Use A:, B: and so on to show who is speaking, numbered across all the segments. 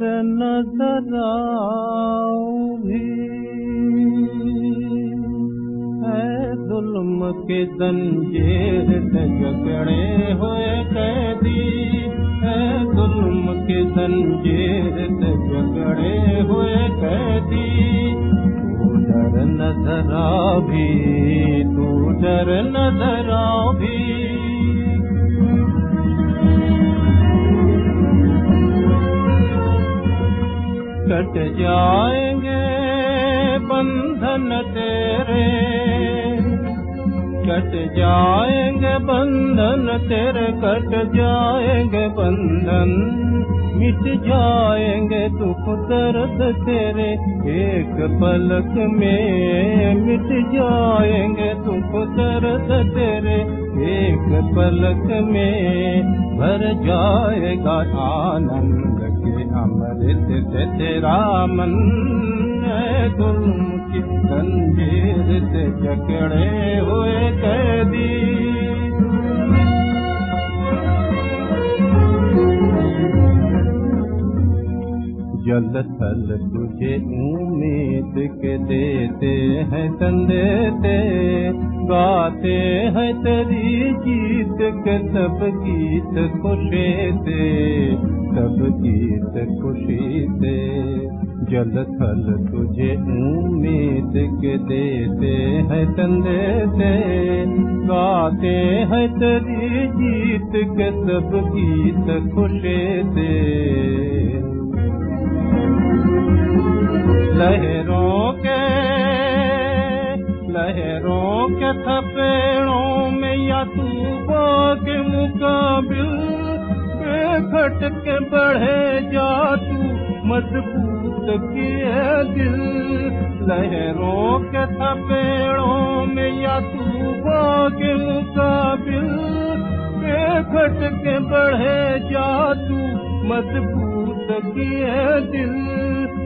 A: پر نظر آؤں اے ظلم کے زنجیر سے جکڑے ہوئے قیدی۔ اے ظلم کے زنجیر سے جکڑے ہوئے قیدی۔ تو ڈر نظر آ بھی، تو ڈر نظر آ بھی۔ کٹ جائیں گے بندھن تیرے کٹ جائیں گے بندھن تیرے کٹ جائیں گے بندھن مٹ جائیں گے دکھ درد تیرے ایک پلک میں مٹ جائیں گے دکھ درد تیرے ایک پلک میں بھر جائے گا آنند سے تیرا من ظلم کی زنجیر سے جکڑے ہوئے قیدی؟ جل تھل تجھے امید کے دیتے ہیں سندیتے گاتے ہیں، تری گیت کے سب گیت خوشے سے شب گیت خوشی دے جل تھل تجھے امید کے دیتے ہیں تندے سے۔ گاتے ہیں تری گیت کے سب گیت خوشی دے لہروں کے لہروں کے تھپیڑوں میں یا تو کے مقابل گھٹ کے بڑھے جا تو مضبوط کیے دل۔ لہروں کے تھا پیڑوں میں یا تو باغل قابل گھٹ کے بڑھے جا تو مضبوط کیے دل۔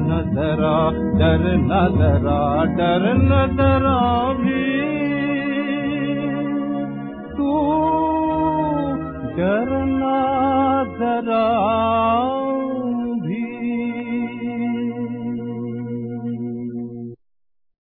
A: نظرا ڈر نظرا ڈر نظرا بھی تو ڈر